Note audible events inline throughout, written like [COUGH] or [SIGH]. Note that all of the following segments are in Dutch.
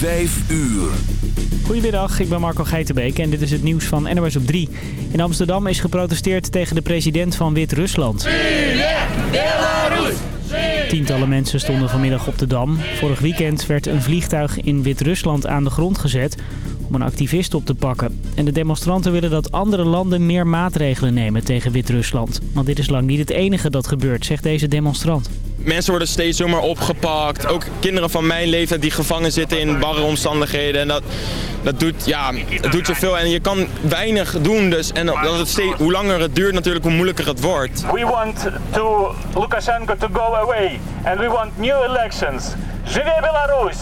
Vijf uur. Goedemiddag, ik ben Marco Geitenbeek en dit is het nieuws van NOS op 3. In Amsterdam is geprotesteerd tegen de president van Wit-Rusland. Tientallen mensen stonden vanmiddag op de Dam. Vorig weekend werd een vliegtuig in Wit-Rusland aan de grond gezet om een activist op te pakken. En de demonstranten willen dat andere landen meer maatregelen nemen tegen Wit-Rusland. Want dit is lang niet het enige dat gebeurt, zegt deze demonstrant. Mensen worden steeds zomaar opgepakt. Ook kinderen van mijn leeftijd die gevangen zitten in barre omstandigheden. En dat, dat doet, ja, het doet zoveel. En je kan weinig doen. Dus. En dat het steeds, hoe langer het duurt natuurlijk, hoe moeilijker het wordt. We want to Lukashenko to go away. And we want new elections. Живе Belarus!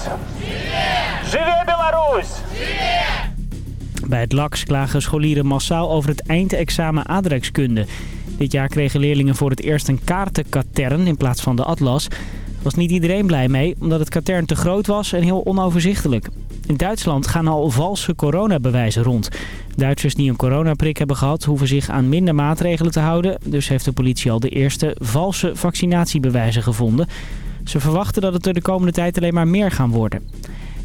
Живе Belarus! Bij het LAX klagen scholieren massaal over het eindexamen aardrijkskunde. Dit jaar kregen leerlingen voor het eerst een kaartenkatern in plaats van de atlas. Was niet iedereen blij mee, omdat het katern te groot was en heel onoverzichtelijk. In Duitsland gaan al valse coronabewijzen rond. Duitsers die een coronaprik hebben gehad hoeven zich aan minder maatregelen te houden. Dus heeft de politie al de eerste valse vaccinatiebewijzen gevonden. Ze verwachten dat het er de komende tijd alleen maar meer gaan worden.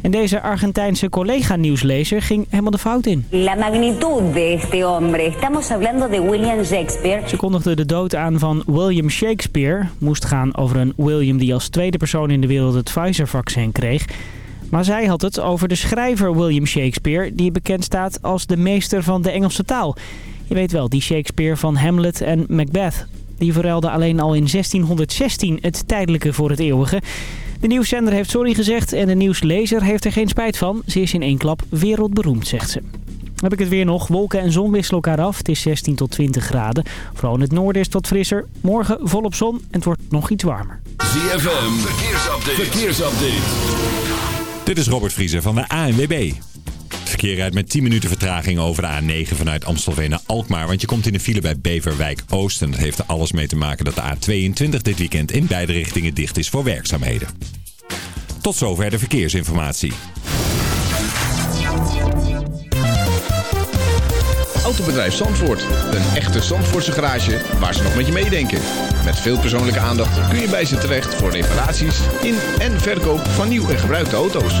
En deze Argentijnse collega-nieuwslezer ging helemaal de fout in. La magnitud de este hombre. Estamos hablando de William Shakespeare. Ze kondigde de dood aan van William Shakespeare. Moest gaan over een William die als tweede persoon in de wereld het Pfizer-vaccin kreeg. Maar zij had het over de schrijver William Shakespeare... die bekend staat als de meester van de Engelse taal. Je weet wel, die Shakespeare van Hamlet en Macbeth. Die verruilde alleen al in 1616 het tijdelijke voor het eeuwige... De nieuwszender heeft sorry gezegd en de nieuwslezer heeft er geen spijt van. Ze is in één klap wereldberoemd, zegt ze. heb ik het weer nog. Wolken en zon wisselen elkaar af. Het is 16 tot 20 graden. Vooral in het noorden is het wat frisser. Morgen volop zon en het wordt nog iets warmer. ZFM, verkeersupdate. verkeersupdate. Dit is Robert Vriezer van de ANWB. Verkeer rijdt met 10 minuten vertraging over de A9 vanuit Amstelveen naar Alkmaar. Want je komt in de file bij Beverwijk Oost. En dat heeft er alles mee te maken dat de A22 dit weekend in beide richtingen dicht is voor werkzaamheden. Tot zover de verkeersinformatie. Autobedrijf Zandvoort. Een echte Zandvoortse garage waar ze nog met je meedenken. Met veel persoonlijke aandacht kun je bij ze terecht voor reparaties in en verkoop van nieuw en gebruikte auto's.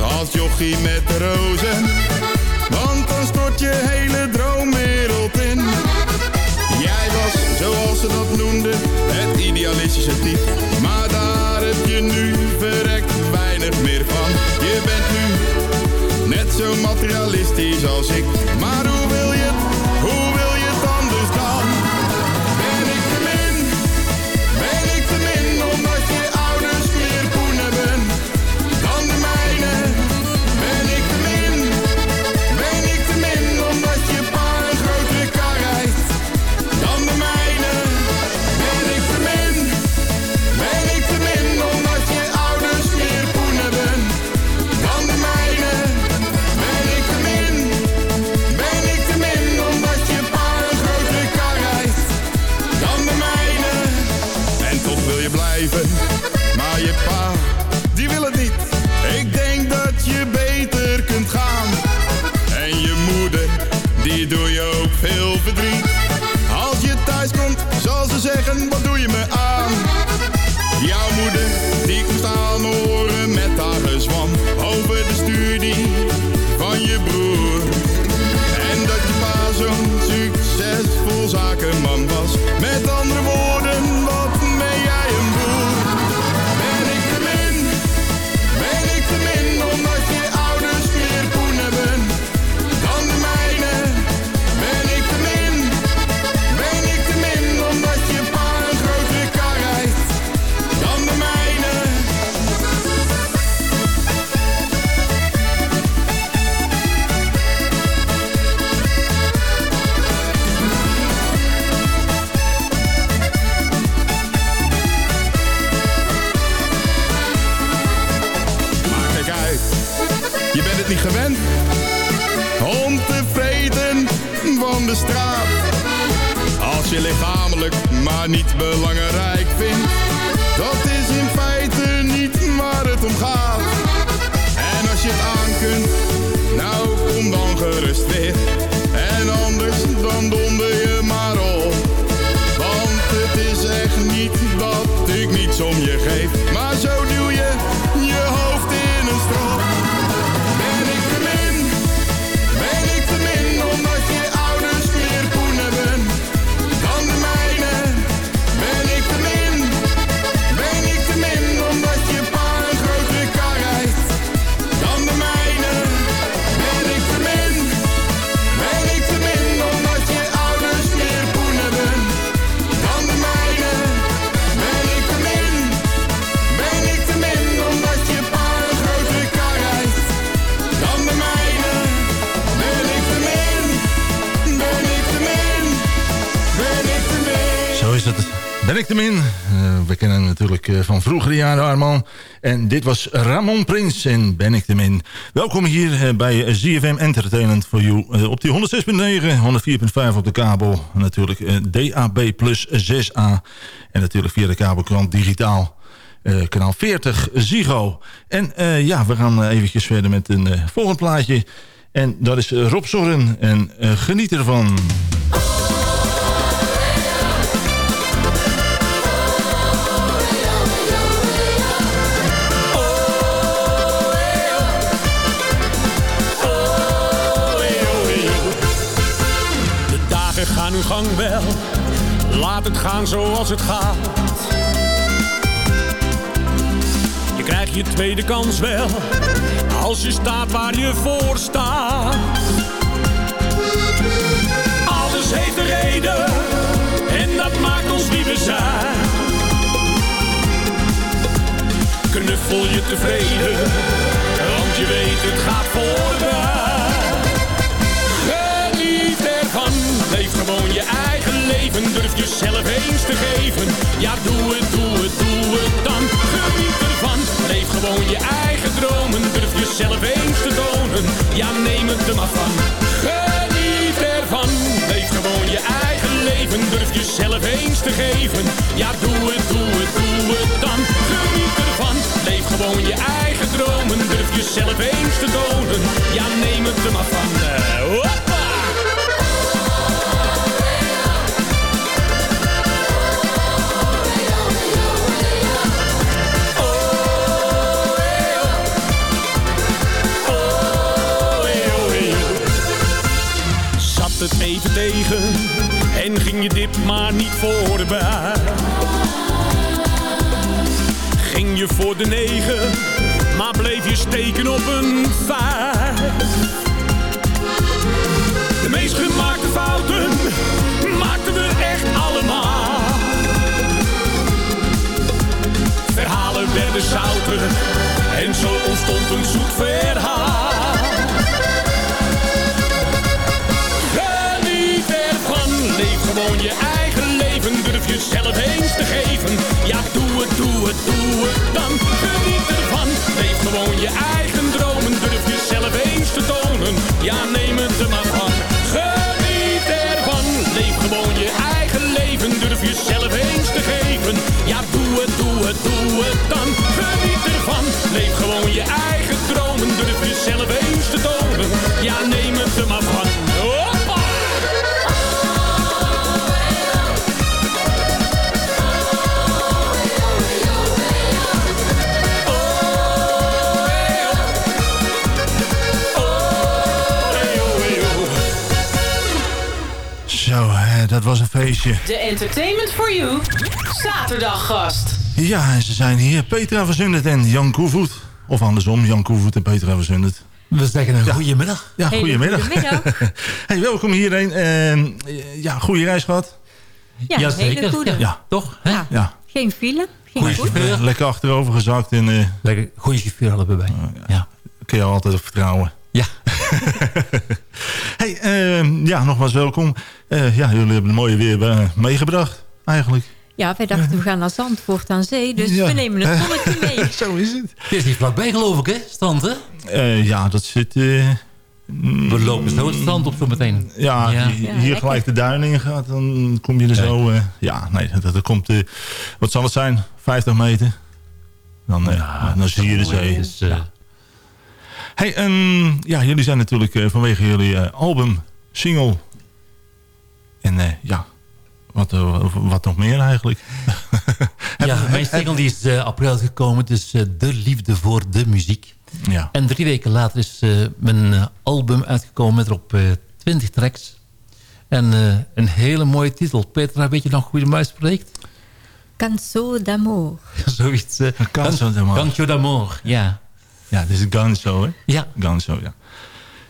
Als jochie met de rozen. Want dan stort je hele droomwereld in. Jij was, zoals ze dat noemden, het idealistische type. Maar daar heb je nu verrekt weinig meer van. Je bent nu net zo materialistisch als ik. Maar hoe wil je het, En anders dan donder je maar op. Want het is echt niet dat ik niets om je geef. Maar zo Ben ik te min? Eh, we kennen hem natuurlijk eh, van vroegere jaren, Arman. En dit was Ramon Prins en Ben ik te min. Welkom hier eh, bij ZFM Entertainment for You. op die 106.9, 104.5 op de kabel. Natuurlijk DAB plus 6A. En natuurlijk via de kabelkrant digitaal. Kanaal 40 Zigo. En ja, we gaan eventjes verder met een eh, volgend plaatje. En dat is Rob Zorren. En geniet ervan. De gang laat het gaan zoals het gaat. Je krijgt je tweede kans wel, als je staat waar je voor staat. Alles heeft een reden, en dat maakt ons wie we zijn. Knuffel je tevreden, want je weet het gaat Durf jezelf eens te geven. Ja, doe het, doe het, doe het dan. Geniet ervan, leef gewoon je eigen dromen. Durf jezelf eens te tonen. Ja, neem het er maar van. Geniet ervan, leef gewoon je eigen leven. Durf jezelf eens te geven. Ja, doe het, doe het, doe het dan. Geniet ervan, leef gewoon je eigen dromen. Durf jezelf eens te tonen. Ja, neem het er maar van. Eh, tegen en ging je dit maar niet voorbij. Ging je voor de negen, maar bleef je steken op een vijf. De meest gemaakte fouten maakten we echt allemaal. Verhalen werden zouter en zo ontstond een zoet verhaal. Gewoon je eigen leven. Durf jezelf eens te geven. Ja, doe het, doe het, doe het dan. Geniet ervan, leef gewoon je eigen dromen. Durf jezelf eens te tonen. Ja, neem het er maar van. Geniet ervan, leef gewoon je eigen leven. Durf jezelf eens te geven. Ja, doe het, doe het, doe het dan. Geniet ervan, leef gewoon je eigen dromen. Durf jezelf eens te tonen. Dat was een feestje. De Entertainment for You zaterdaggast. Ja, en ze zijn hier. Petra van Zundert en Jan Koevoet. Of andersom, Jan Koevoet en Petra van Zundert. We zeggen een goedemiddag. Ja, goedemiddag. goedemiddag. [LAUGHS] hey, welkom hierheen. Ehm, ja, goede reis gehad. Ja, hele goede. Ja, toch? Ja. Ja. Geen file. Ging goed. Eh, lekker achterover gezakt. En, eh, Lekker goede chauffeur hadden we bij. Ja. kun je altijd op vertrouwen. Ja. [LAUGHS] hey, ehm, ja, nogmaals welkom. Eh, ja, jullie hebben het mooie weer eh, meegebracht, eigenlijk. Ja, wij dachten we gaan naar Zandvoort aan zee. Dus we nemen een zonnetje mee. [LAUGHS] Zo is het. Het is niet vlakbij geloof ik, hè? Strand, hè? Uh, ja, dat zit... Uh, we lopen zo het strand op zo meteen. Ja, ja. hier ja, gelijk de duin in gaat, dan kom je er zo... Uh, ja, nee, dat, dat komt... wat zal het zijn? 50 meter? Dan, ja, dan zie je de zee. Is, ja. Hey, um, ja, jullie zijn natuurlijk vanwege jullie album, single... En ja, wat, wat nog meer eigenlijk? [LAUGHS] ja, mijn single die is uh, april gekomen. Dus uh, De Liefde voor de Muziek. Ja. En drie weken later is uh, mijn album uitgekomen met erop 20 tracks. En een hele mooie titel. Petra, weet je nog hoe je hem uitspreekt? Canso d'amour. [LAUGHS] Zoiets. Canso d'amour. Canso d'amour, ja. Ja, dit is Ganso, hè? Ja. Ganso, ja.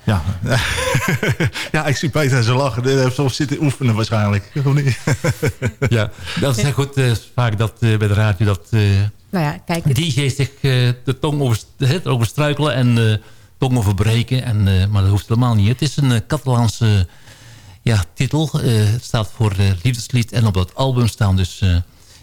Ja. [LAUGHS] ja, ik zie Peter zo lachen. Hij heeft soms zitten oefenen waarschijnlijk. Of niet? [LAUGHS] ja, dat is goed uh, vaak dat, uh, bij de radio dat uh, nou ja, kijk, DJ's zich de tong over, over struikelen en tong over breken. En, maar dat hoeft helemaal niet. Het is een Catalaanse ja, titel. het staat voor liefdeslied. En op dat album staan dus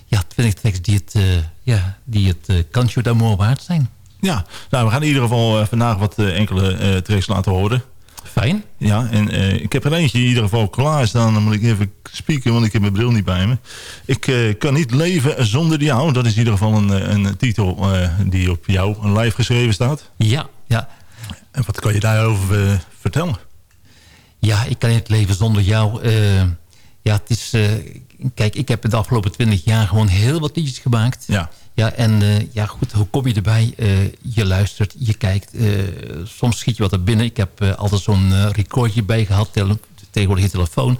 ja, 20 tracks die het, ja, die het Cancio d'Amour waard zijn. Ja, nou, we gaan in ieder geval uh, vandaag wat uh, enkele uh, tracks laten horen. Fijn. Ja, en ik heb er eentje in ieder geval klaar staan. Dan moet ik even spieken, want ik heb mijn bril niet bij me. Ik kan niet leven zonder jou. Dat is in ieder geval een, een titel die op jou een live geschreven staat. Ja, ja. En wat kan je daarover vertellen? Ja, ik kan niet leven zonder jou. ja, het is... kijk, ik heb de afgelopen twintig jaar gewoon heel wat liedjes gemaakt. Ja. Ja, en uh, ja, goed, hoe kom je erbij? Uh, je luistert, je kijkt. Uh, soms schiet je wat er binnen. Ik heb altijd zo'n recordje bij gehad, tele tegenwoordig je telefoon.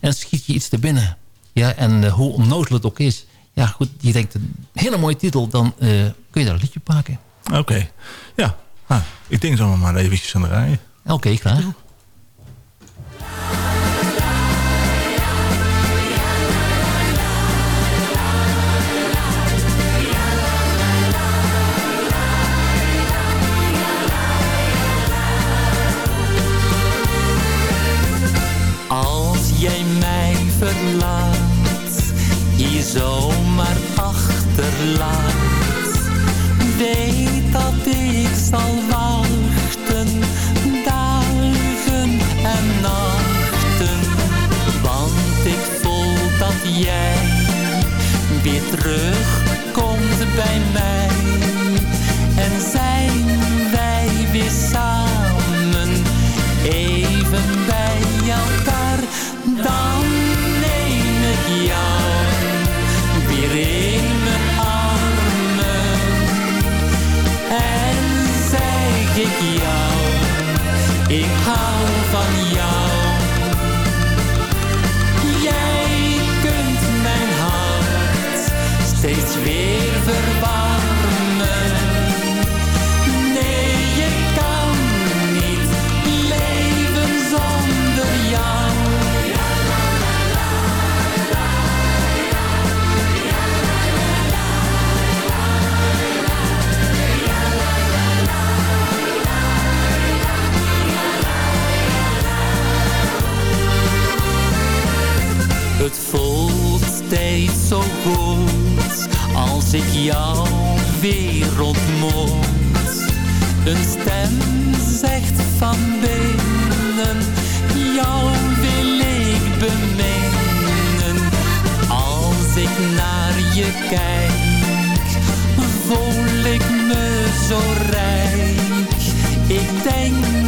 En schiet je iets er binnen. Ja, en hoe onnozel het ook is. Ja, goed, je denkt een hele mooie titel, dan kun je daar een liedje pakken. Oké, ja. Ah, ik denk zo maar eventjes aan de rij. Oké, okay, graag. Weet dat ik zal wachten, dagen en nachten. Want ik voel dat jij weer terugkomt bij mij. Van jou. Jij kunt mijn hart steeds weer verwarmen. Het voelt steeds zo goed als ik jou weer ontmoet. Een stem zegt van binnen, jou wil ik beminnen. Als ik naar je kijk, voel ik me zo rijk. Ik denk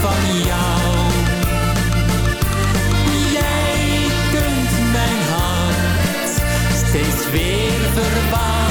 van jou. Jij kunt mijn hart steeds weer verwarmen.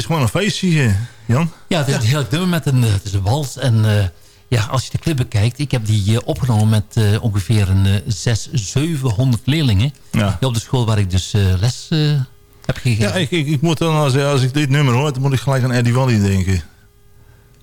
Is, het is gewoon een feestje, eh, Jan. Ja, het is een heerlijk nummer met een, het is een wals. En eh, ja, als je de clip bekijkt, ik heb die eh, opgenomen met eh, ongeveer een uh, 600, 700 leerlingen. Ja. Op de school waar ik dus eh, les eh, heb gegeven. Ja, ik, ik, ik moet dan, als, als ik dit nummer hoor, dan moet ik gelijk aan Eddie Wally denken.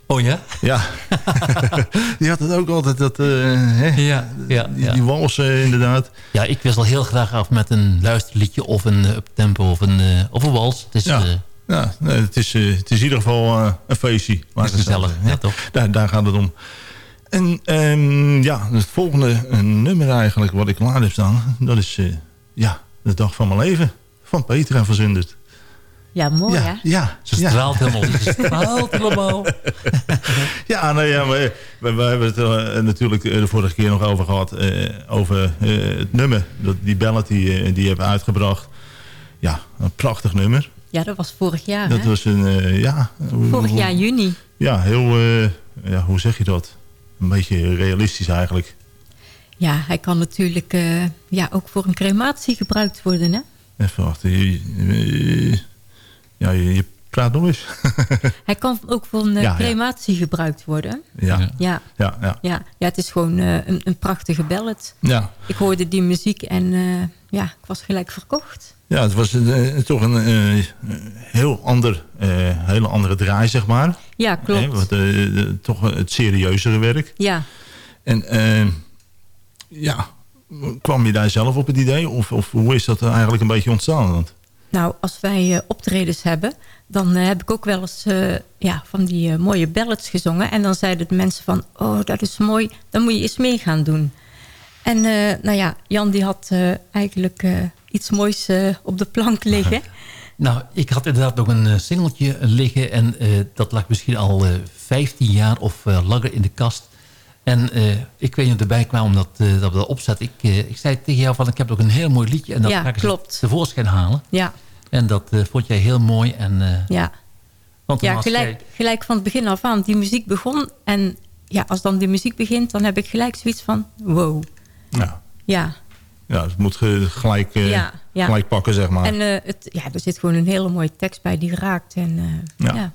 Oh ja? Ja. [LAUGHS] [LAUGHS] die had het ook altijd, dat, eh, hè? Ja, ja, die, ja. die wals eh, inderdaad. Ja, ik wissel heel graag af met een luisterliedje of een uh, tempo of een, uh, of een wals. Het is, ja. Ja, het, is, uh, het is in ieder geval uh, een feestje. Het is gezellig, ja, toch? Daar, daar gaat het om. En um, ja, het volgende nummer eigenlijk wat ik klaar heb staan... dat is uh, ja, de dag van mijn leven van Petra Verzunderd. Ja, mooi ja, hè? Ja, ze straalt ja. helemaal. [LAUGHS] Ze straalt helemaal. [LAUGHS] ja, nou ja, we, we, we hebben het uh, natuurlijk de vorige keer nog over gehad. Uh, over uh, het nummer. Dat, die ballad die, die je hebt uitgebracht. Ja, een prachtig nummer. Ja, dat was vorig jaar, Dat hè? was een, ja... Vorig jaar juni. Ja, heel... ja, hoe zeg je dat? Een beetje realistisch eigenlijk. Ja, hij kan natuurlijk ja, ook voor een crematie gebruikt worden, hè? Even wachten. Ja, je, je praat nog eens. [LAUGHS] Hij kan ook voor een ja, crematie ja. gebruikt worden. Ja. Ja. Ja, ja. ja, ja het is gewoon uh, een, een, prachtige ballad. Ja. Ik hoorde die muziek en uh, ja, ik was gelijk verkocht. Ja, het was uh, toch een heel ander, hele andere draai, zeg maar. Ja, klopt. Wat, toch het serieuzere werk. Ja. En ja, kwam je daar zelf op het idee? Of, of hoe is dat eigenlijk een beetje ontstaan? Want... Nou, als wij optredens hebben, dan heb ik ook wel eens ja, van die mooie ballads gezongen. En dan zeiden de mensen van, oh, dat is mooi, dan moet je eens mee gaan doen. En nou ja, Jan die had eigenlijk iets moois op de plank liggen. [LAUGHS] Nou, ik had inderdaad nog een singeltje liggen. En dat lag misschien al 15 jaar of langer in de kast. En ik weet niet of erbij kwam omdat dat we dat opzetten. Ik, ik zei tegen jou van, ik heb ook een heel mooi liedje. En dat ja, ga ik klopt. tevoorschijn halen. Ja. En dat uh, vond jij heel mooi. En, uh, ja, want ja gelijk, gelijk van het begin af aan. Die muziek begon. En ja, als dan die muziek begint, dan heb ik gelijk zoiets van... Wow. Ja. Ja. Ja, het moet gelijk, uh, ja, ja. gelijk pakken, zeg maar. En het, ja, er zit gewoon een hele mooie tekst bij die raakt. En, ja. ja.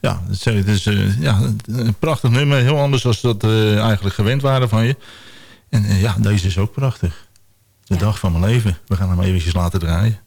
Ja, het is ja, een prachtig nummer. Heel anders dan dat eigenlijk gewend waren van je. En ja, deze is ook prachtig. De dag van mijn leven. We gaan hem eventjes laten draaien.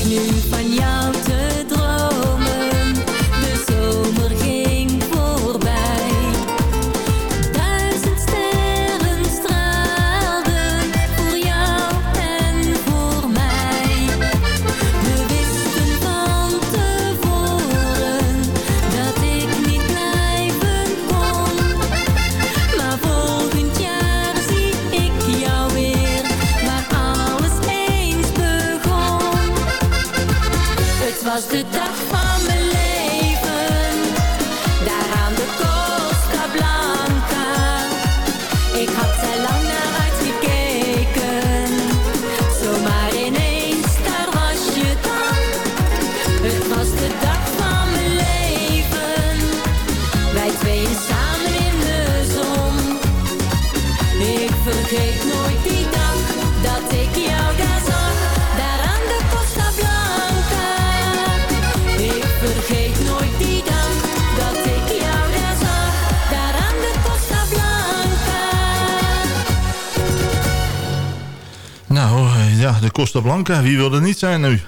ik nu van jou de Costa Blanca. Wie wil er niet zijn nu? [LAUGHS]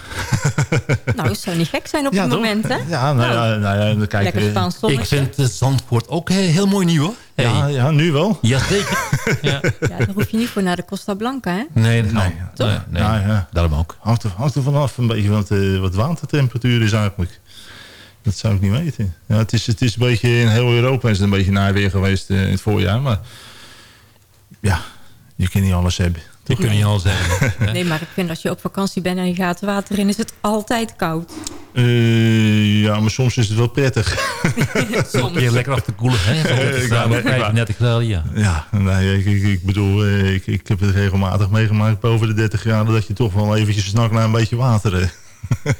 Nou, het zou niet gek zijn op Ja, het toch? moment, hè? Ja, nou ja, nou ja dan kijk, Lekker Spaans zonnetje. Ik vind de Zandvoort ook eh, heel mooi nieuw hoor. Ja, ja, nu wel. Jazeker. [LAUGHS] ja. Ja, daar hoef je niet voor naar de Costa Blanca, hè? Nee, nee, Nee, nee, nee, Ja, ja. daarom ook. Hangt er, hangt er vanaf een beetje wat, eh, wat watertemperatuur is eigenlijk. Dat zou ik niet weten. Ja, het, is, het is een beetje in heel Europa is het een beetje naar weer geweest eh, in het voorjaar. Maar ja, je kan niet alles hebben. Je kunt niet alles zeggen. [LAUGHS] Nee, maar ik vind als je op vakantie bent en je gaat water in, is het altijd koud. Eh, ja, maar soms is het wel prettig. [LAUGHS] Een keer lekker af te koelen. Hè? Ik staan wou op net- 35 graden, ja. Ja, nee, ik, ik, ik bedoel, eh, ik, ik heb het regelmatig meegemaakt boven de 30 graden... dat je toch wel eventjes snakt naar een beetje water. hè. [LAUGHS]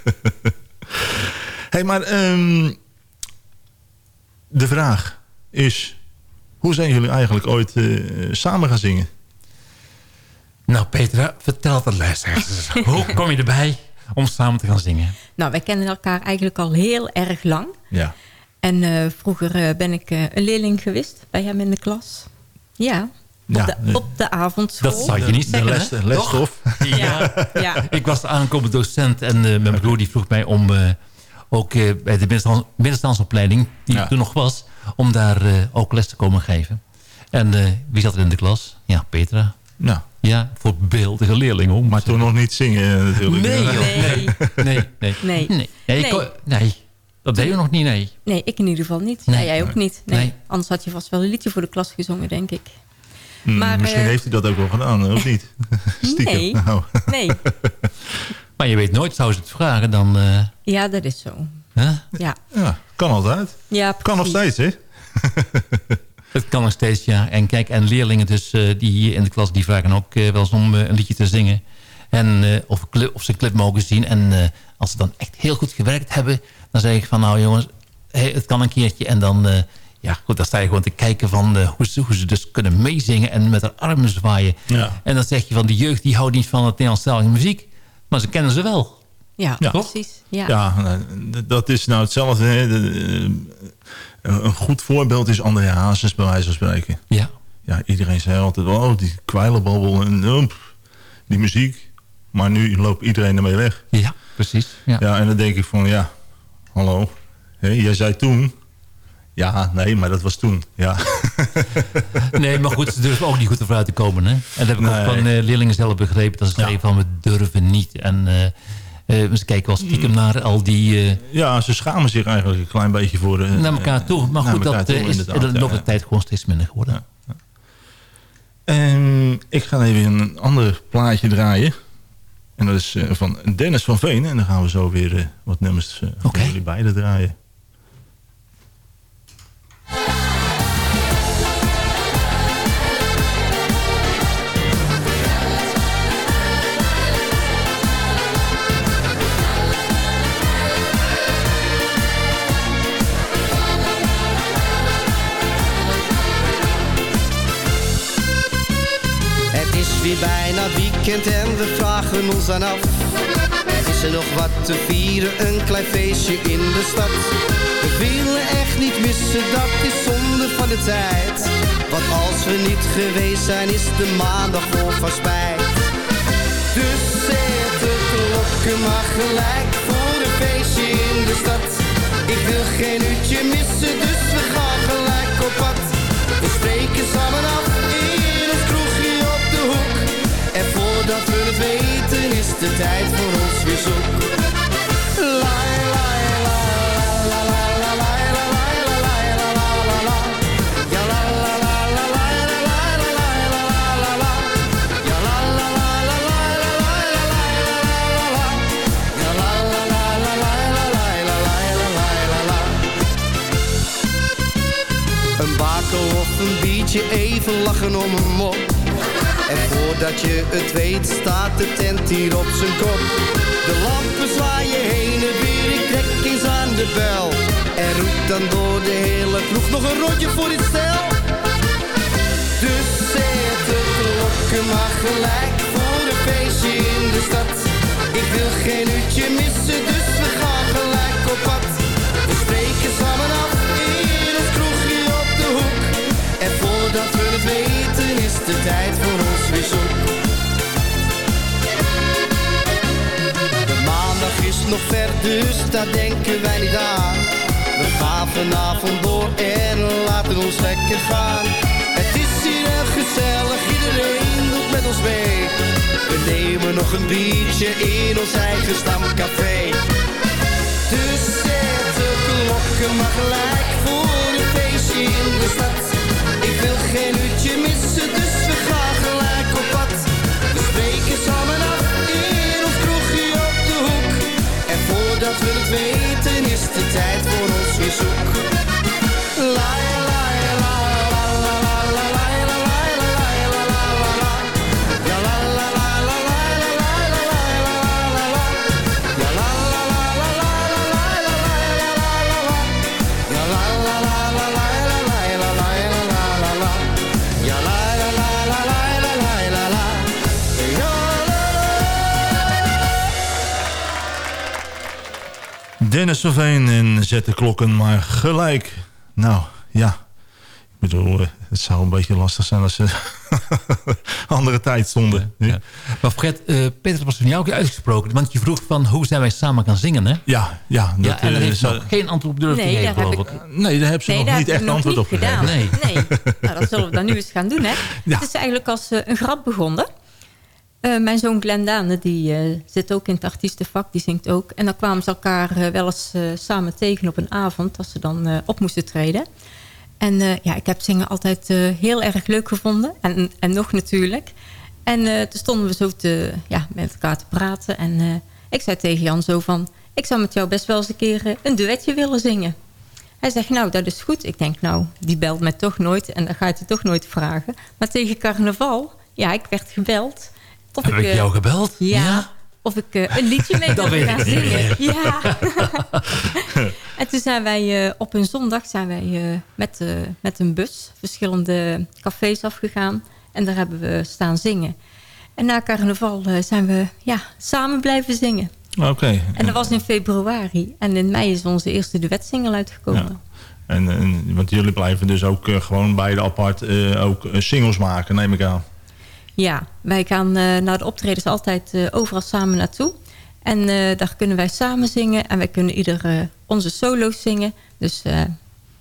hey, maar ehm, de vraag is... hoe zijn jullie eigenlijk ooit eh, samen gaan zingen? Nou Petra, vertel het aan de luisteraars. [LAUGHS] Hoe kom je erbij om samen te gaan zingen? Nou, wij kennen elkaar eigenlijk al heel erg lang. Ja. En eh, vroeger eh, ben ik eh, een leerling geweest bij hem in de klas. Ja, op, Ja, de, eh, op de avondschool. Dat zou je niet De zeggen, les, hè? lesstof. [LAUGHS] Ja, ja. Ik was de aankomende docent en eh, mijn broer die vroeg mij om eh, ook bij de middenstands- middenstandsopleiding, die Ja. er toen nog was, om daar eh, ook les te komen geven. En eh, wie zat er in de klas? Ja, Petra. Ja, Ja, voorbeeldige leerling. Hoor. maar toen nog niet zingen eh, natuurlijk. Nee, [LAUGHS] nee, nee, nee. Nee. Nee, nee, Nee. kon- nee, dat deed je nog niet, nee. Nee, ik in ieder geval niet. Nee. Ja, jij ook niet. Nee. Nee. Anders had je vast wel een liedje voor de klas gezongen, denk ik. Hmm, Maar, misschien eh, heeft hij dat ook wel gedaan, of niet? [LAUGHS] Stiekem. Nee. Nou. Nee. [LAUGHS] Maar je weet nooit, zou ze het vragen, dan... eh, Ja, dat is zo. hè? Ja, Ja, kan altijd. ja Kan nog steeds, hè? Het kan nog steeds, ja. En kijk, en leerlingen dus, eh, die hier in de klas... die vragen ook eh, wel eens om eh, een liedje te zingen. En eh, of, of ze een clip mogen zien. En eh, als ze dan echt heel goed gewerkt hebben... dan zeg ik van, nou jongens, hey, het kan een keertje. En dan, eh, ja goed, dan sta je gewoon te kijken van... hoe, ze, hoe ze dus kunnen meezingen en met haar armen zwaaien. Ja. En dan zeg je van, de jeugd die houdt niet van het Nederlandstalige muziek. Maar ze kennen ze wel. Ja, Ja. precies. Ja. Ja, dat is nou hetzelfde. Hè. Een goed voorbeeld is André Hazes, bij wijze van spreken. Ja. Ja, iedereen zei altijd, oh, die kwijlenbabbel en die muziek. Maar nu loopt iedereen ermee weg. Ja, precies. Ja. Ja, en dan denk ik van, ja, hallo. Jij zei toen. Ja, nee, maar dat was toen. Ja. [LAUGHS] Nee, maar goed, ze durven ook niet goed vooruit te komen. Hè? En dat heb ik Nee. ook van eh, leerlingen zelf begrepen. Dat ze zeggen van, we durven niet. En eh, ze kijken wel stiekem naar al die... eh, ja, ze schamen zich eigenlijk een klein beetje voor... eh, naar elkaar toe. Maar goed, dat toe, eh, is de loop der tijd gewoon steeds minder geworden. En ik ga even een ander plaatje draaien. En dat is eh, van Dennis van Veen. En dan gaan we zo weer eh, wat nummers eh, van jullie beiden draaien. Weer bijna weekend en we vragen ons dan af. Is er nog wat te vieren, een klein feestje in de stad? We willen echt niet missen, dat is zonde van de tijd. Want als we niet geweest zijn, is de maandag vol van spijt. Dus zet de klokken maar gelijk voor een feestje in de stad. Ik wil geen uurtje missen, dus we gaan gelijk op pad. We spreken samen af Dat we het weten is de tijd voor ons weer zoek. La la la la la la la la la la Ja la la la la la la la la Ja la la la la la la la la la la la la la la la la la Een bakel of een biertje even lachen om een mop en voordat je het weet staat de tent hier op zijn kop. De lampen zwaaien heen en weer, ik trek eens aan de bel. En roep dan door de hele kroeg nog een rondje voor dit stel. Dus zet de klokken maar gelijk voor een feestje in de stad. Ik wil geen uurtje missen, dus we gaan gelijk op pad. We spreken samen af in ons kroegje op de hoek. En voordat we het weten de tijd voor ons weer zoek. De maandag is nog ver, dus daar denken wij niet aan. We gaan vanavond door en laten ons lekker gaan. Het is hier gezellig, iedereen doet met ons mee. We nemen nog een biertje in ons eigen stamcafé. Dus zet de klokken maar gelijk voor een feestje in de stad. Ik wil geen uurtje missen, we het weten is de tijd voor ons weer. Dennis Sylvain en zet de klokken maar gelijk. Nou, ja. Ik bedoel, eh, het zou een beetje lastig zijn als ze [LAUGHS] andere tijd stonden. Ja. Maar Fred, eh, Peter was van jou ook uitgesproken. Want je vroeg van hoe zijn wij samen gaan zingen, hè? Ja, ja. Dat, ja en daar heeft nog geen antwoord op durven Nee, te geven, daar heb geloof ik-. Nee, daar heb ze Nee, nog niet echt nog antwoord niet op gegeven. gedaan. Nee. Nee. Nou, dat zullen we dan nu eens gaan doen, hè? [LAUGHS] Het is eigenlijk als eh, een grap begonnen. Eh, mijn zoon Glenn Dane, die eh, zit ook in het artiestenvak, die zingt ook. En dan kwamen ze elkaar eh, wel eens samen tegen op een avond... als ze dan op moesten treden. En ja, ik heb zingen altijd heel erg leuk gevonden. En, en nog natuurlijk. En toen stonden we zo te, ja, met elkaar te praten. En ik zei tegen Jan zo van... ik zou met jou best wel eens een keer een duetje willen zingen. Hij zegt, nou, dat is goed. Ik denk, nou, die belt mij toch nooit. En dan gaat hij toch nooit vragen. Maar tegen carnaval, ja, ik werd gebeld. Of Heb ik eh, jou gebeld? Ja. Of ik eh, een liedje mee [LAUGHS] wilde gaan zingen. Ja. [LAUGHS] en toen zijn wij eh, op een zondag zijn wij, met, met een bus verschillende cafés afgegaan. En daar hebben we staan zingen. En na carnaval zijn we ja, samen blijven zingen. Oké. En dat was in februari. En in mei is onze eerste duetsingle uitgekomen. Ja. En, en, want jullie blijven dus ook gewoon beide apart ook singles maken, neem ik aan. Ja, wij gaan eh, naar de optredens altijd eh, overal samen naartoe. En eh, daar kunnen wij samen zingen. En wij kunnen ieder eh, onze solo's zingen. Dus eh,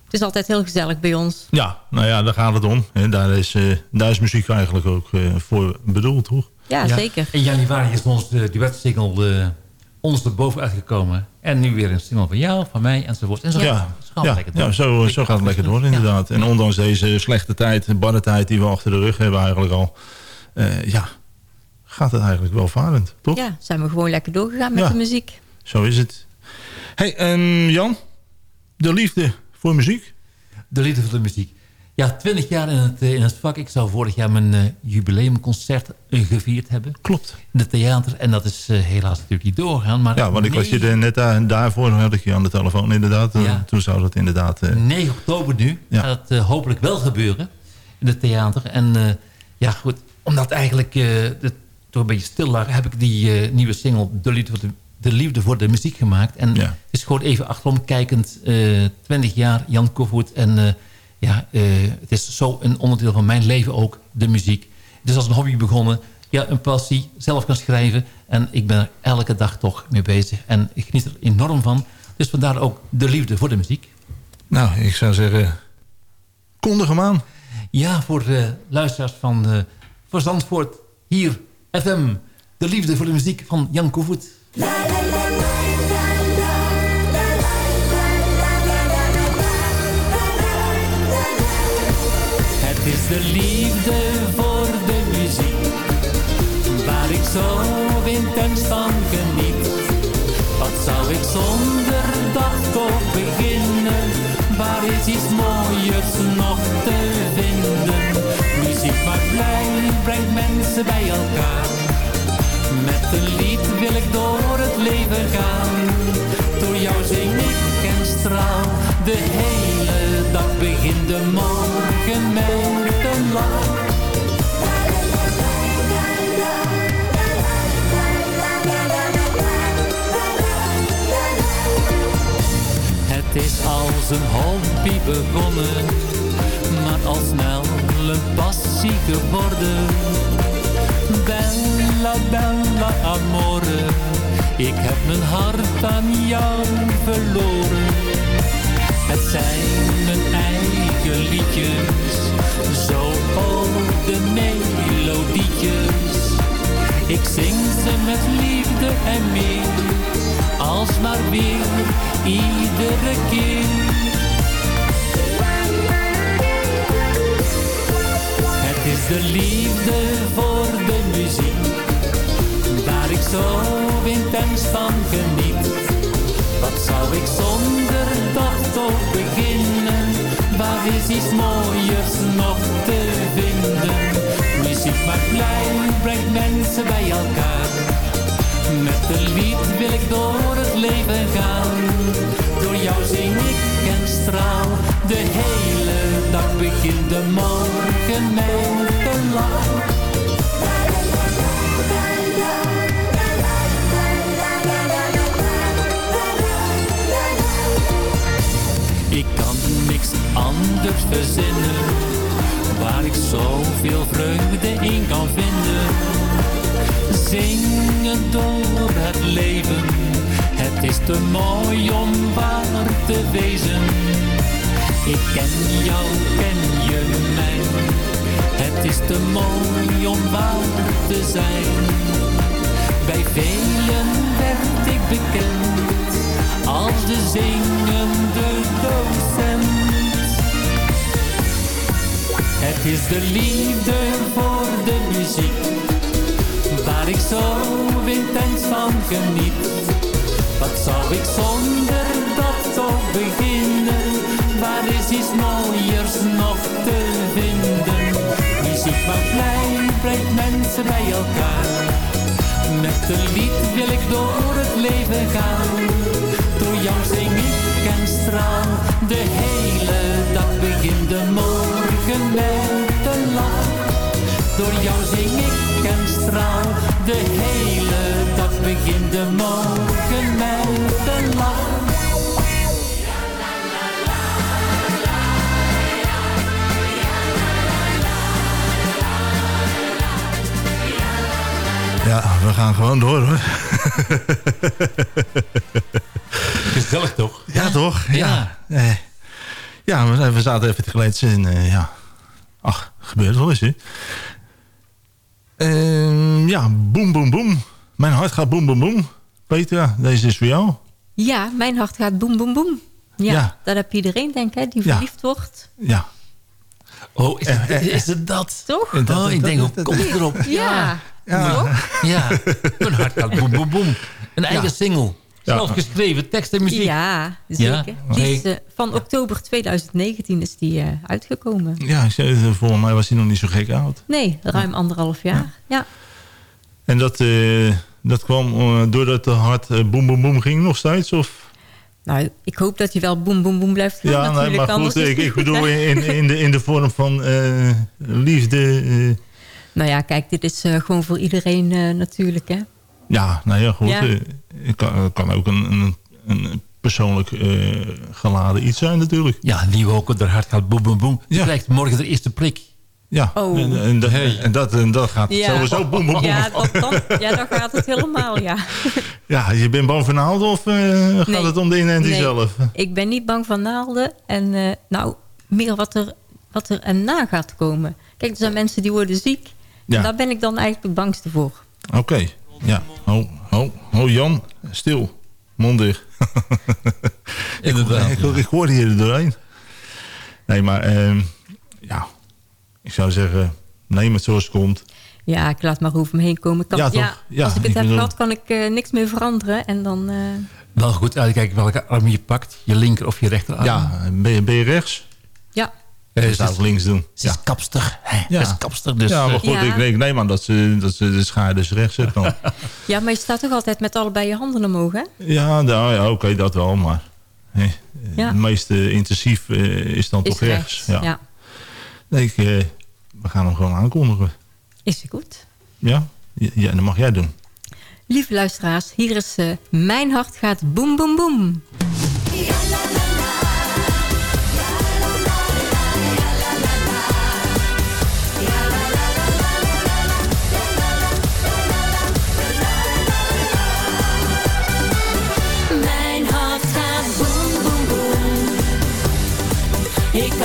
het is altijd heel gezellig bij ons. Ja, nou ja, daar gaat het om. Hè. Daar, is, eh, daar is muziek eigenlijk ook eh, voor bedoeld, toch? Ja, zeker. In januari is onze duetsingle uh, ons erboven uitgekomen. En nu weer een single van jou, van mij, enzovoort. En zo Ja, gaat het ja, lekker door. ja zo, zo gaat het lekker door inderdaad. En ondanks deze slechte tijd, barre tijd die we achter de rug hebben eigenlijk al... eh, ja, gaat het eigenlijk wel varend, toch? Ja, zijn we gewoon lekker doorgegaan met Ja. de muziek. Zo is het. hey, Jan, de liefde voor muziek? De liefde voor de muziek. Ja, 20 jaar in het, eh, in het vak. Ik zou vorig jaar mijn eh, jubileumconcert gevierd hebben. Klopt. In het theater. En dat is helaas natuurlijk niet doorgegaan. Maar Ja, want ik was je er net daar, daarvoor had ik je aan de telefoon inderdaad. Ja. Toen zou dat inderdaad... eh, 9 oktober nu Ja. gaat het hopelijk wel gebeuren in het theater. En eh, ja, goed, omdat eigenlijk eh, het toch een beetje stil lag... heb ik die eh, nieuwe single de liefde, voor de, de liefde voor de muziek gemaakt. En het is gewoon even achterom kijkend. eh 20 jaar Jan Kofvoet. En eh, ja, eh, het is zo een onderdeel van mijn leven ook, de muziek. Het is als een hobby begonnen. Ja, een passie, zelf kan schrijven. En ik ben er elke dag toch mee bezig. En ik geniet er enorm van. Dus vandaar ook de liefde voor de muziek. Nou, ik zou zeggen, kondig hem aan. Ja, voor de luisteraars van hier, FM. De liefde voor de muziek van Jan Koevoet. Het is de liefde voor de muziek, waar ik zo intens van geniet. Wat zou ik zonder dat toch beginnen, waar is iets mooiers nog te brengt mensen bij elkaar. Met een lied wil ik door het leven gaan. Door jou zing ik en straal. De hele dag begint de morgen met een lach. Het is als een hobby begonnen, maar al snel een passie geworden. Bella, bella amore, ik heb mijn hart aan jou verloren. Het zijn mijn eigen liedjes, zo oude melodietjes. Ik zing ze met liefde en meer, als maar weer, iedere keer. De liefde voor de muziek, waar ik zo intens van geniet. Wat zou ik zonder dat toch beginnen? Waar is iets mooiers nog te vinden? Muziek maakt blij, brengt mensen bij elkaar. Met een lied wil ik door het leven gaan. Door jou zing ik en straal. De hele dag begint de morgen met een lach. Ik kan niks anders verzinnen Waar ik zoveel vreugde in kan vinden Zingen door het leven Het is te mooi om waar te wezen Ik ken jou, ken je mij Het is te mooi om waar te zijn Bij velen werd ik bekend als de zingende docent. Het is de liefde voor de muziek, waar ik zo intens van geniet. Wat zou ik zonder dat toch beginnen? Waar is iets mooiers nog te vinden? Muziek maakt blij, brengt mensen bij elkaar. Met een lied wil ik door het leven gaan. Door jou zing ik en straal. De hele dag begint de morgen met een lach. Door jou zing ik en straal. De hele dag begint de morgen met een lach. Ja, we gaan gewoon door hoor. Gezellig toch? Ja, toch? Ja. Ja. Eh, ja, we, we zaten even te kletsen en eh, ja. Ach, gebeurt wel eens hè. Ehm, ja, boem, boem, boem. Mijn hart gaat boem, boem, boem. Peter, deze is voor jou. Ja, mijn hart gaat boem, boem, boem. Ja, Ja. dat heb iedereen, denk ik, hè, die Ja. verliefd wordt. Ja. Oh, is het, is het dat? Toch? Oh, ik denk, hoe komt het erop? Ja. Ja. Ja. Mijn hart gaat boem, boem, boem. Een eigen Ja. single. Ja. Zelf geschreven, tekst en muziek. Ja, zeker. Ja? Die is, eh, van oktober 2019 is die eh, uitgekomen. Ja, het, volgens mij was hij nog niet zo gek oud. Nee, ruim anderhalf jaar. Ja. En dat, eh, dat kwam eh, doordat het hart eh, boem, boem, boem ging nog steeds? Of? Nou, ik hoop dat hij wel boem, boem, boem blijft gaan Ja, nee, maar goed, ik, [LAUGHS] bedoel in, in, de, in de vorm van eh, liefde. eh, Nou ja, kijk, dit is eh, gewoon voor iedereen eh, natuurlijk, hè. Ja, nou ja, goed. Ja. eh, Het kan, kan ook een, een, een persoonlijk eh, geladen iets zijn natuurlijk. Ja, die ook, haar hart gaat boem, boem, boem. Je krijgt morgen de eerste prik. Ja, Oh. en, en, dat- en, dat, en dat gaat Ja. sowieso boem, boem, boem. Ja, dan, ja, dan gaat het helemaal, ja. [LAUGHS] Ja, je bent bang voor naalden of eh, gaat Nee. het om de inenting Nee, zelf? Ik ben niet bang van naalden. En eh, nou, meer wat er, wat er en na gaat komen. Kijk, er zijn mensen die worden ziek. Ja. En daar ben ik dan eigenlijk het bangste voor. Oké, ja. Ho, ho, ho Jan, stil. Mond dicht. [LAUGHS] ik, ik, ik, ik hoorde hier er doorheen. Nee, maar ehm, ja, ik zou zeggen, neem het zoals het komt. Ja, ik laat maar over me heen komen. Kan, Ja, ja, toch? Ja, als ik het ik heb bedoel- gehad, kan ik eh, niks meer veranderen. En dan... eh, Wel goed uitkijken welke arm je pakt. Je linker of je rechterarm. Ja, ben je, ben je rechts? Ja, Ze is- het links doen. Ze is kapster. Ja. Ze is kapster. Dus, ja, maar eh, goed, Ja. Ik, ik neem aan dat ze, dat ze de schaar dus recht zet dan. [LAUGHS] Ja, maar je staat toch altijd met allebei je handen omhoog, hè? ja, nou, ja oké, dat wel, maar... hè, Ja. Het meest eh, intensief eh, is dan Is toch rechts. rechts, Ja. ja. Nee, ik, eh, we gaan hem gewoon aankondigen. Is het goed? Ja? Ja, dat mag jij doen. Lieve luisteraars, hier is eh, Mijn hart gaat boem boem boem. Ik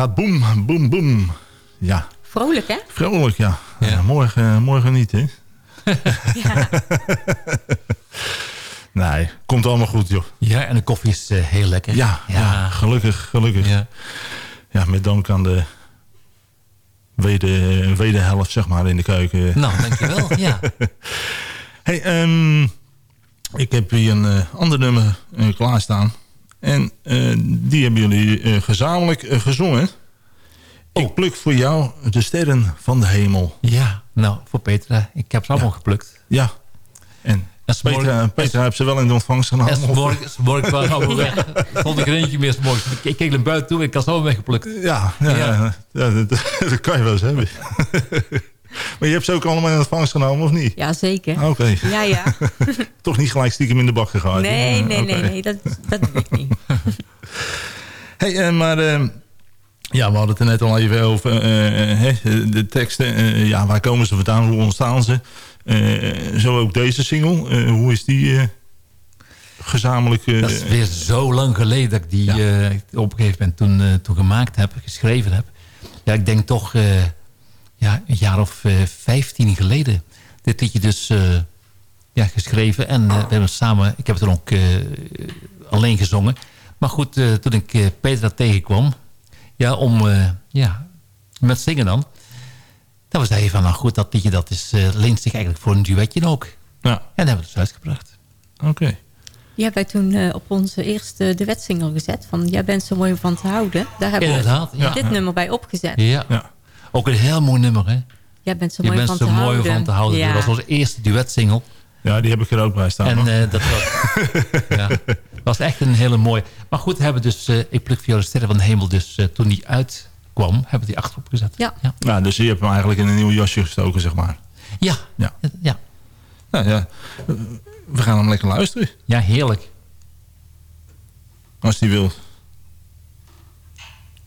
gaat boem, boem, boem. Ja, Vrolijk, hè? vrolijk, ja. Ja, morgen, morgen niet, hè? [LAUGHS] [LAUGHS] nee, komt allemaal goed, joh. Ja, en de koffie is eh, heel lekker. Ja, ja. gelukkig, gelukkig. Ja. ja, met dank aan de weder, wederhelft, zeg maar, in de keuken. Nou, dankjewel. [LAUGHS] ja. hey, ehm, ik heb hier een eh, ander nummer eh, klaarstaan. En eh, die hebben jullie eh, gezamenlijk eh, gezongen. Ik pluk voor jou de sterren van de hemel. Ja, nou, voor Petra. Ik heb ze allemaal geplukt. Ja. En Petra, Petra heeft ze wel in de ontvangst genomen. En s'morgen kwam allemaal weg. Stond ik er eentje meer s'morgens. Ik keek naar buiten toe en ik had ze allemaal weggeplukt. Ja, ja, ja. ja, dat, dat kan je wel eens hebben. [LAUGHS] maar je hebt ze ook allemaal in ontvangst genomen, of niet? Ja, zeker. Oké. Ja, ja. [LAUGHS] Toch niet gelijk stiekem in de bak gegooid? Nee, nee, nee, nee, dat, dat doe ik niet. [LAUGHS] Hey, eh, maar eh, ja, we hadden het er net al even over. eh, hè, de teksten, ja, waar komen ze vandaan? Hoe ontstaan ze? Eh, zo ook deze single. Hoe is die eh, gezamenlijk... Dat is weer zo lang geleden dat ik die eh, op een gegeven moment toen, toen gemaakt heb, geschreven heb. Ja, ik denk toch eh, ja, een jaar of eh, vijftien geleden. Dit liedje dus eh, ja, geschreven. En eh, we hebben samen, ik heb het dan ook eh, alleen gezongen. Maar goed, eh, toen ik eh, Peter dat tegenkwam, ja, om eh, ja, met zingen dan. Dan zei hij van, nou goed, dat liedje dat is, eh, leent zich eigenlijk voor een duetje ook. Ja. En dat hebben we dus uitgebracht. Oké. Die hebben wij toen eh, op onze eerste de wetsingle gezet. Van Jij bent zo mooi om van te houden. Daar hebben Inderdaad, we ja. dit nummer bij opgezet. Ja. Ook een heel mooi nummer, hè? Jij bent zo Je mooi bent van zo te mooi houden. van te houden. Ja. Dat was onze eerste duetsingle. Ja, die heb ik er ook bij staan. En eh, dat was, [LAUGHS] ja, was echt een hele mooie. Maar goed, we hebben dus, eh, ik pluk jou de sterren van de hemel. Dus eh, toen die uitkwam, hebben we die achterop gezet. Ja. Ja. Ja, dus je hebt hem eigenlijk in een nieuw jasje gestoken, zeg maar. Ja. Ja. ja. Nou ja, we gaan hem lekker luisteren. Ja, heerlijk. Als die wil.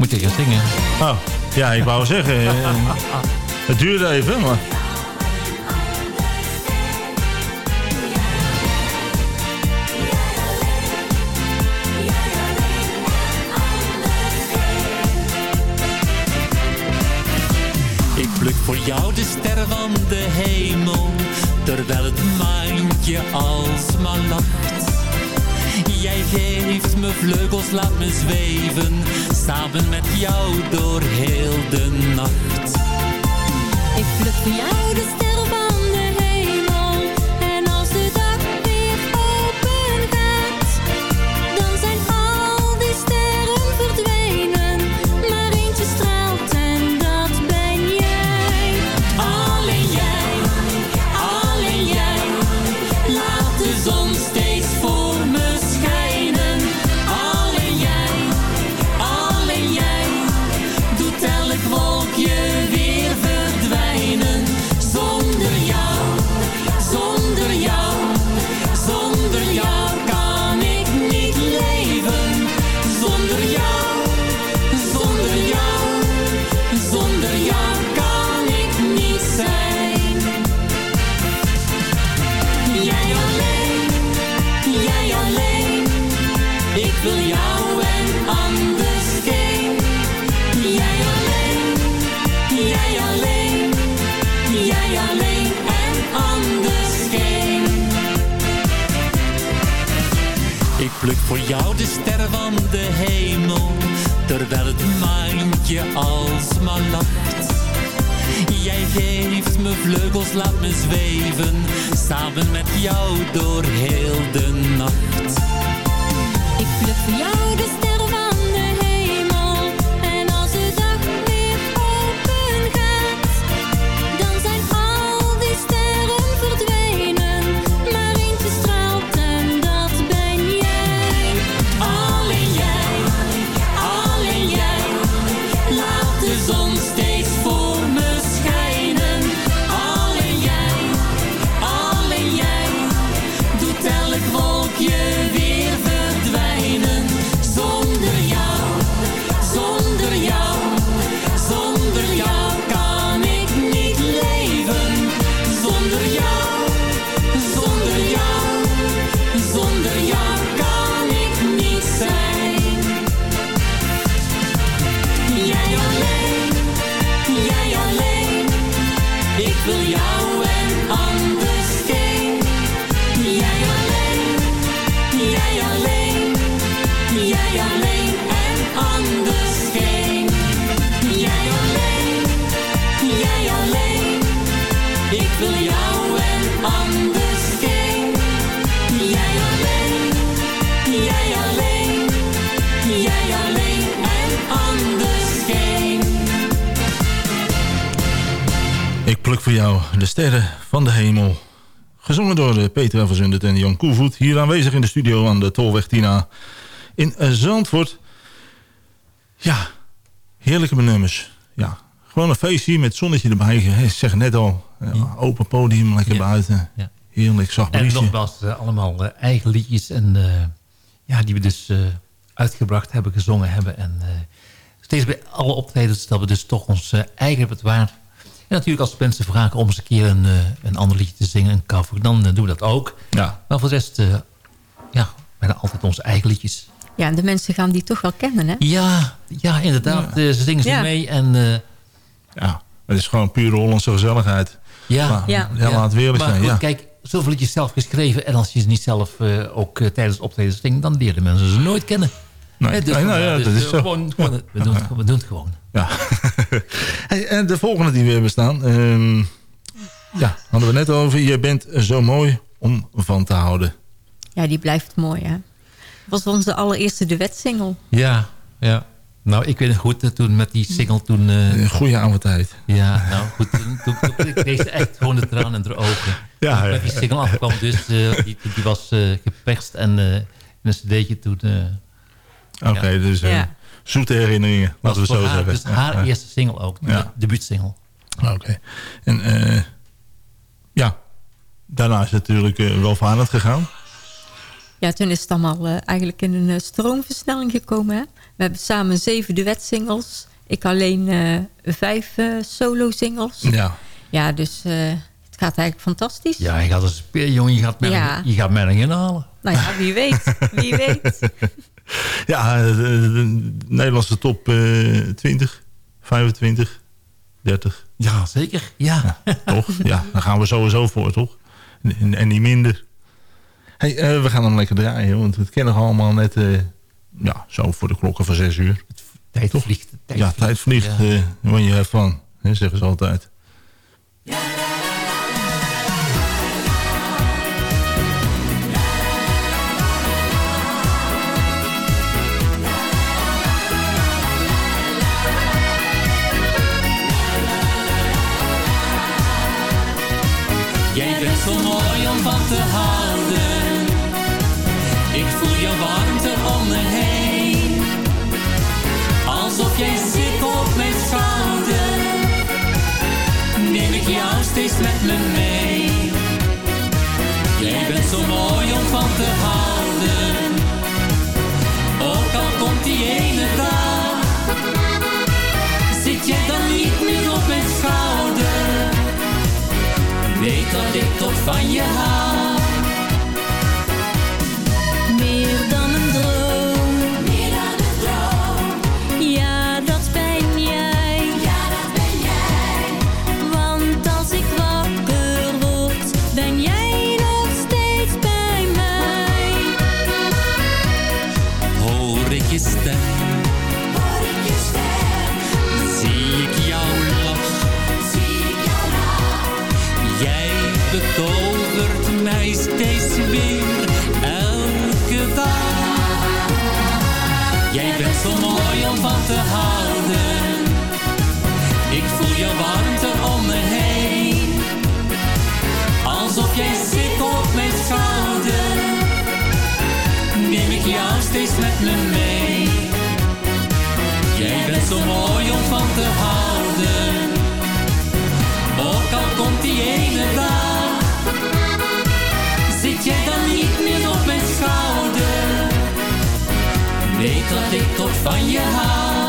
Moet je gaan zingen. Oh, ja, ik wou zeggen. eh, het duurde even, maar... Ik pluk voor jou de sterren van de hemel, terwijl het maantje alsmaar lacht. Jij geeft me vleugels, laat me zweven, samen met jou door heel de nacht. Ik voor jou de voor jou de sterren van de hemel, terwijl het maantje alsmaar lacht. Jij geeft me vleugels, laat me zweven, samen met jou door heel de nacht. Ik pluk voor jou de sterren de sterren van de hemel. Gezongen door eh, Peter van Zundert en Jan Koevoet. Hier aanwezig in de studio aan de Tolweg Tina in eh, Zandvoort. Ja, heerlijke nummers. Ja, gewoon een feestje met zonnetje erbij. Ik zeg net al, eh, open podium, lekker buiten. Ja. Heerlijk, zacht En briesje. nogmaals, eh, allemaal eigen liedjes. En ja, die we dus uitgebracht hebben, gezongen hebben. En steeds bij alle optredens dat we dus toch ons eigen repertoire... En natuurlijk als mensen vragen om eens een keer een, eh, een ander liedje te zingen, een cover... dan eh, doen we dat ook. Ja. Maar voor de rest, eh, ja, bijna altijd onze eigen liedjes. Ja, en de mensen gaan die toch wel kennen, hè? Ja, ja inderdaad. Ze zingen ze Ja. mee en... eh, Ja, het is gewoon pure Hollandse gezelligheid. ja, Maar, ja, laat weer Maar zijn. goed, Ja. kijk, zoveel liedjes zelf geschreven... en als je ze niet zelf eh, ook tijdens het optreden zingt... dan leren mensen ze nooit kennen. Nee, dus nee, nou ja, vandaar, dat dus, is zo. Gewoon, gewoon, we, doen het, we doen het gewoon. Ja. [LAUGHS] hey, en de volgende die we hebben staan. ehm, ja, hadden we net over. Je bent zo mooi om van te houden. Ja, die blijft mooi, hè? was onze allereerste duetsingle. Ja, ja. Nou, ik weet het goed, eh, toen met die single toen... eh, Een goede oude tijd. Ja, nou goed, toen, toen, toen kreeg ze echt gewoon de tranen in de ogen. Ja, Toen ja, die single afkwam, dus eh, die, die was eh, geperst en eh, in een cd'tje toen... eh, Oké, ja. dus eh, Ja. Zoete herinneringen. was Laten we voor zo haar, zeggen. Dus haar Ja, eerste single ook, de Ja. debuutsingle. Oké. En eh, ja, daarna is het natuurlijk eh, welvarend gegaan. Ja, toen is het allemaal eh, eigenlijk in een stroomversnelling gekomen. Hè? We hebben samen zeven duetsingles. Ik alleen eh, vijf eh, solo-singles. Ja. Ja, dus eh, het gaat eigenlijk fantastisch. Ja, je gaat een speerjongen, je gaat Ja. je gaat inhalen. Nou ja, wie weet. Wie weet. [LAUGHS] Ja, de, de- de Nederlandse top eh 20, 25, 30. Ja, zeker. Ja. Toch? Ja, daar gaan we sowieso voor, toch? En, en niet minder. Hey, eh, we gaan hem lekker draaien, want het kennen we allemaal net... eh, ja, zo voor de klokken van 6 uur. Tijd vliegt. Tijd ja, tijd vliegt. Ja. eh when you have fun, hè, zeggen ze altijd. Jij zo mooi om van te houden. Ik voel je warmte om me heen. Alsof jij zit op mijn schouder. Neem ik jou steeds met me mee. Jij bent zo mooi om van te houden. Weet dat ik toch van je hou. Jij bent zo mooi om van te houden. Ook al komt die ene dag, zit jij dan niet meer op mijn schouder. Weet dat ik toch van je hou.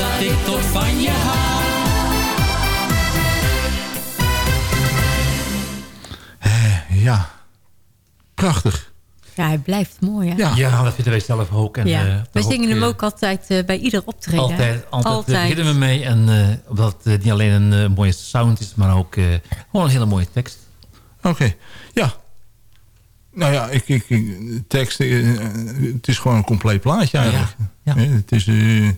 Dat ik toch van je hou. Eh, ja, prachtig. Ja, hij blijft mooi, hè? Ja, dat vinden wij zelf ook. En, Ja. eh, zingen hem eh, ook altijd eh, bij ieder optreden. Altijd, altijd, eh, beginnen we mee. En eh, omdat het niet alleen een mooie sound is, maar ook eh, gewoon een hele mooie tekst. Oké, ja. Nou ja, ik, ik, tekst, het is gewoon een compleet plaatje eigenlijk. Ja, Eh, Het is eh,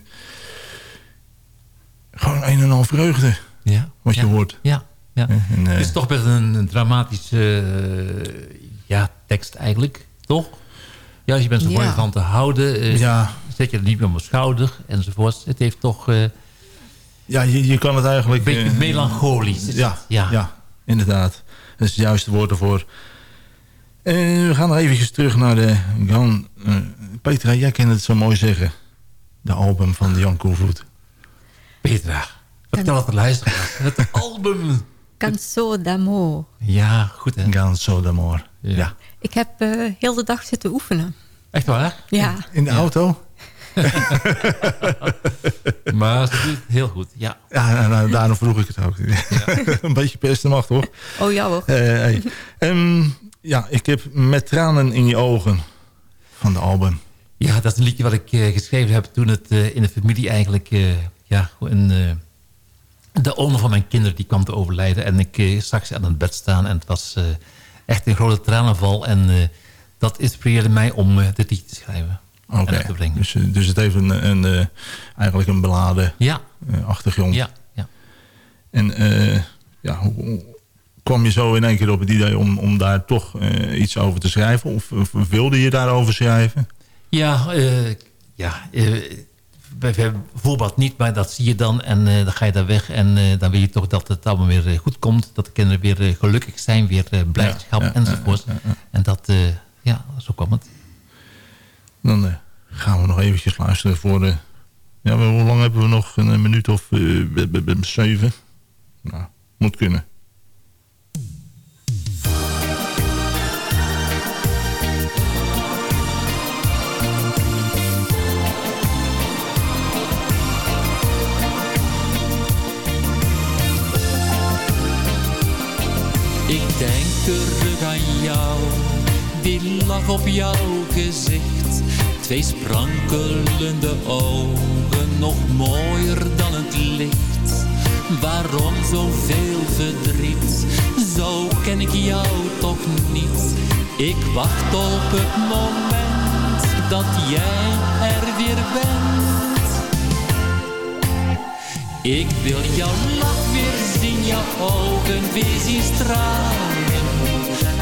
gewoon een en al vreugde Ja, wat je ja, hoort. Ja, ja. Eh, en, eh, het is toch best een, een dramatische eh, ja, tekst eigenlijk, toch? Ja, je bent zo mooi Ja. van te houden. eh, Ja. Zet je er niet meer op mijn schouder enzovoort. Het heeft toch... eh, ja, je, je kan het eigenlijk... Een beetje eh, melancholisch is Ja, het. ja. Ja. inderdaad. Dat is het juiste woord ervoor. Eh, we gaan nog eventjes terug naar de... Jan, eh, Petra, jij kent het zo mooi zeggen. De album van Jan Koevoet. Petra, vertel het de luisteraar. Het [LAUGHS] album. Canso d'amor. Ja, goed hè. Canso d'amor. Ja. Ik heb eh, heel de dag zitten oefenen. Echt waar? Ja. In de auto? [LAUGHS] maar ze doet het heel goed, ja. Ja, nou, daarom vroeg ik het ook. [LAUGHS] een beetje pesten mag, toch? Oh ja hoor. Eh, hey. Ehm, ja, ik heb Met tranen in je ogen van de album. Ja, dat is een liedje wat ik eh, geschreven heb toen het eh, in de familie eigenlijk... eh, ja, eh, de owner van mijn kinderen die kwam te overlijden. En ik eh, zag ze aan het bed staan. En het was eh, echt een grote tranenval. En eh, dat inspireerde mij om eh, dit liedje te schrijven. Oké, dus, eh, dus het heeft een, een, eh, eigenlijk een beladen Ja. eh, achtergrond. Ja, ja. En eh, ja, hoe, kwam je zo in één keer op het idee om, om daar toch eh, iets over te schrijven? Of, of wilde je daarover schrijven? Ja, eh, ja eh, bijvoorbeeld niet, maar dat zie je dan. En eh, dan ga je daar weg. En eh, dan weet je toch dat het allemaal weer eh, goed komt. Dat de kinderen weer gelukkig zijn. Weer blijdschap Ja, ja, enzovoort. En dat, ja, zo kwam het. Dan gaan we nog eventjes luisteren voor de... Ja, hoe lang hebben we nog? Een minuut of zeven? Nou, moet kunnen. Terug aan jou, die lach op jouw gezicht. Twee sprankelende ogen, nog mooier dan het licht. Waarom zoveel verdriet? Zo ken ik jou toch niet. Ik wacht op het moment dat jij er weer bent. Ik wil jouw lach weer zien, jouw ogen weer zien stralen.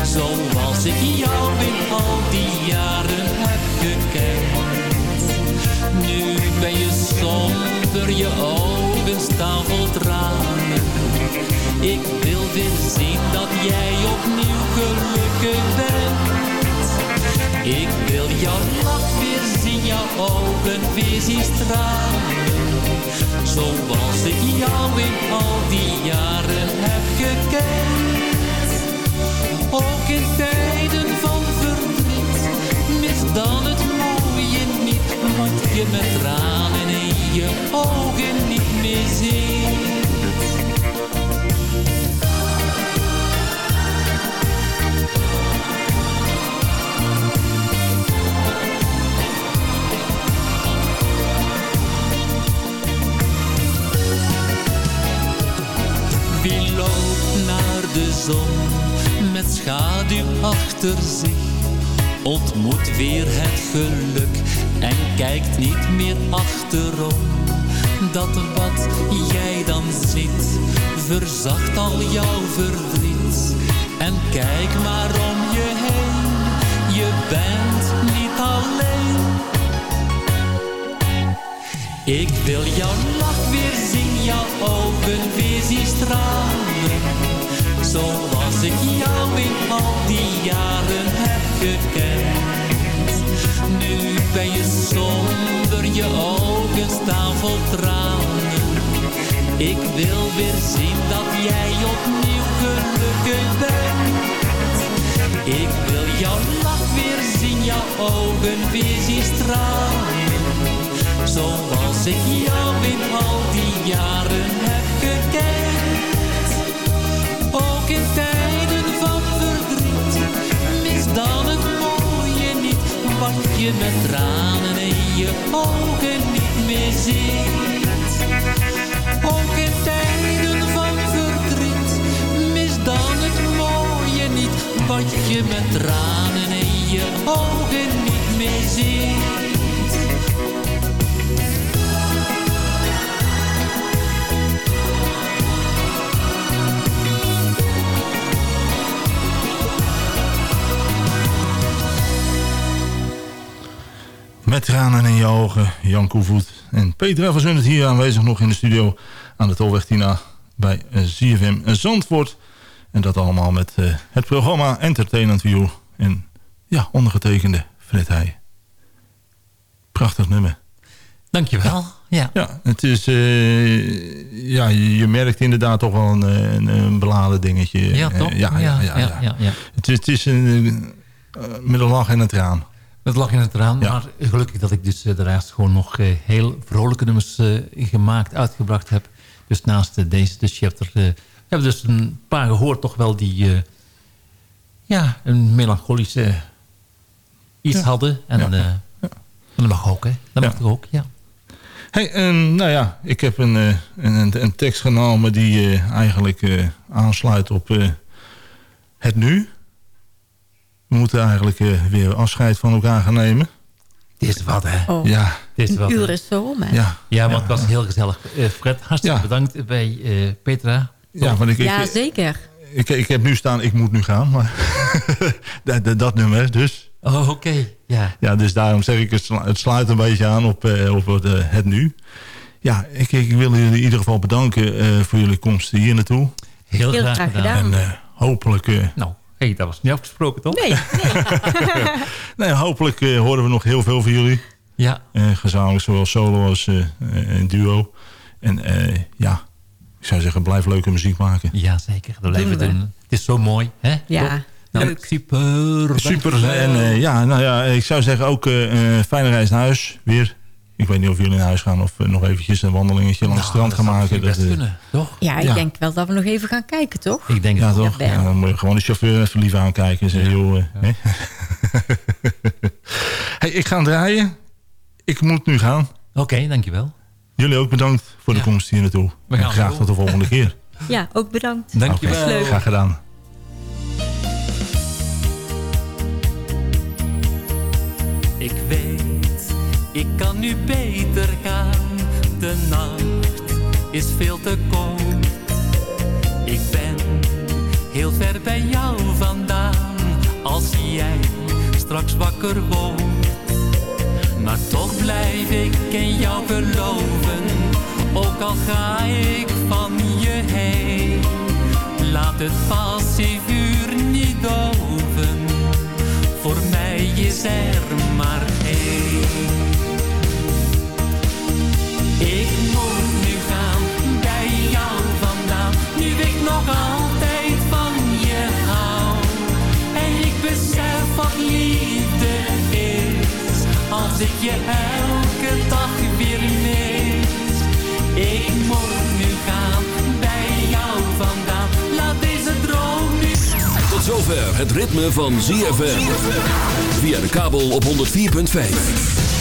Zoals ik jou in al die jaren heb gekend. Nu ben je somber, je ogen staan vol tranen. Ik wil weer zien dat jij opnieuw gelukkig bent. Ik wil jouw lach weer zien, jouw ogen weer zien stralen. Zoals ik jou in al die jaren heb gekend. Ook in tijden van verdriet, mis dan het mooie niet. Want je met tranen in je ogen niet meer ziet. Loopt naar de zon schaduw achter zich? Ontmoet weer het geluk en kijkt niet meer achterom. Dat wat jij dan ziet, verzacht al jouw verdriet. En kijk maar om je heen, je bent niet alleen. Ik wil jouw lach weer zien, jouw ogen weer zien stralen. Zoals ik jou in al die jaren heb gekend. Nu ben je somber, je ogen staan vol tranen. Ik wil weer zien dat jij opnieuw gelukkig bent. Ik wil jouw lach weer zien, jouw ogen weer zien stralen. Zoals ik jou in al die jaren heb gekend. Je met tranen in je ogen niet meer ziet. Ook in tijden van verdriet, mis dan het mooie niet. Wat je met tranen in je ogen niet meer ziet. Met tranen in je ogen, Jan Koevoet en Petra van Zundert hier aanwezig nog in de studio aan de Tolweg Tina bij eh, ZFM Zandvoort. En dat allemaal met eh, het programma Entertainment View en ja, ondergetekende Fred Heij. Prachtig nummer. Dankjewel. Ja. Ja, het is, eh, ja, je merkt inderdaad toch wel een, een, een beladen dingetje. Ja, Eh, toch? ja, ja, ja, ja. ja, ja. Het is, het is een, eh, met een lach en een traan. Met lach in het raam. Ja. Maar gelukkig dat ik dus eh, daarnaast gewoon nog eh, heel vrolijke nummers eh, gemaakt, uitgebracht heb. Dus naast deze, dus je hebt er... we hebben dus een paar gehoord toch wel die... ja, een melancholische iets Ja. hadden. En Ja. dat mag ook, hè. Dat mag ook, ja. Hey, en, nou ja, ik heb een, eh, een, een tekst genomen die eigenlijk aansluit op het nu. We moeten eigenlijk eh, weer afscheid van elkaar gaan nemen. Dit is wat, hè. Oh, Ja, Dit is een wat, uur is zo om, hè? ja. Ja, want het was heel gezellig. Eh, Fred, hartstikke Ja. bedankt bij eh, Petra. Ja, want ik, ik, Ja, zeker. ik, ik heb nu staan, ik moet nu gaan. Maar [LAUGHS] dat, dat, dat nummer dus. Oh, oké. Ja. Ja, dus daarom zeg ik, het, slu- het sluit een beetje aan op, eh, op het, het nu. Ja, ik, ik wil jullie in ieder geval bedanken eh, voor jullie komst hier naartoe. Heel, Heel graag, graag gedaan. gedaan. En eh, hopelijk... eh, Nou, hey, dat was niet afgesproken, toch? [LAUGHS] Nee, nee, hopelijk eh, horen we nog heel veel van jullie. Ja, Eh, gezamenlijk, zowel solo als eh, duo. En eh, ja, ik zou zeggen, blijf leuke muziek maken. ja zeker. Dat blijven we Doen. Het is zo mooi, hè? Ja? Nou, leuk. Super. Super. En ja, nou ja, ik zou zeggen ook eh, eh, fijne reis naar huis weer. Ik weet niet of jullie naar huis gaan of eh, nog eventjes een wandelingetje langs het Nou, strand gaan dat zou maken. best Dat, eh, kunnen, toch? Ja, ik Ja. denk wel dat we nog even gaan kijken, toch? Ik denk ja, het wel. toch? Ja, dan moet je gewoon de chauffeur even lief aankijken en zeggen, joh, eh, hè? [LAUGHS] hey, ik ga draaien. Ik moet nu gaan. Oké, dankjewel. Jullie ook bedankt voor de Ja. komst hier naartoe. We En gaan graag tot de volgende keer. [LAUGHS] Ja, ook bedankt. Dankjewel. Oké, Graag gedaan. Ik weet, ik kan nu beter gaan. De nacht is veel te koud. Ik ben heel ver bij jou vandaan. Als jij straks wakker wordt. Maar toch blijf ik in jou geloven. Ook al ga ik van je heen. Laat het passievuur niet doven. Voor mij is er maar Ik moet nu gaan bij jou vandaan. Nu ik nog altijd van je hou. En ik besef wat liefde is. Als ik je elke dag weer mis. Ik moet nu gaan bij jou vandaan. Laat deze droom nu... Tot zover het ritme van ZFM. Via de kabel op 104.5.